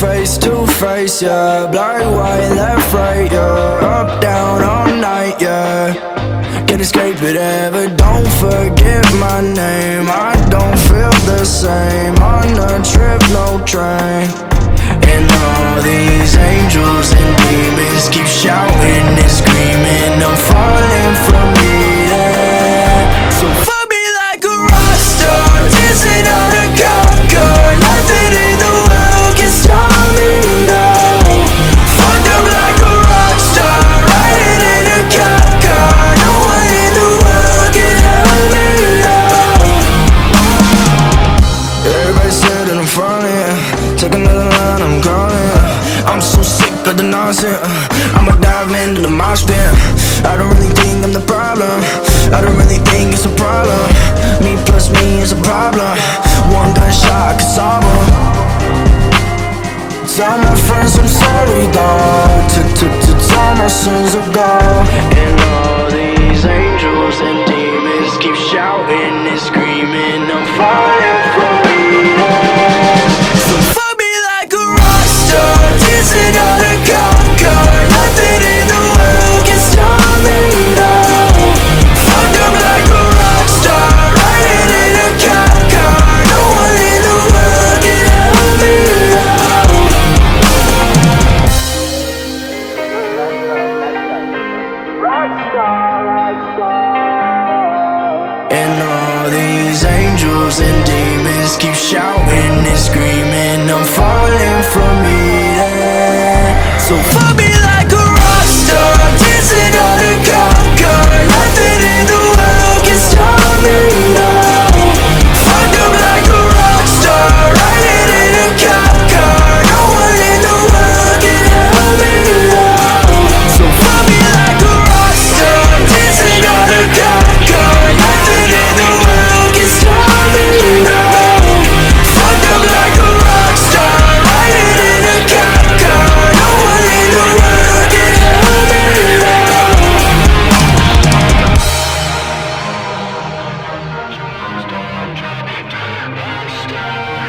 face, to face, yeah. Black, white, left, right, yeah. Up, down, all night, yeah. Can't escape it ever, don't forget my name. I don't feel the same the nonsense. Uh, I'ma dive into the mosh pit. I don't really think I'm the problem. I don't really think it's a problem. Me plus me is a problem. One gunshot can solve. Tell my friends I'm sorry, dog. Tell my sins are gone. Uh, And all these angels and demons keep shouting and screaming. I'm falling from me. So fuck me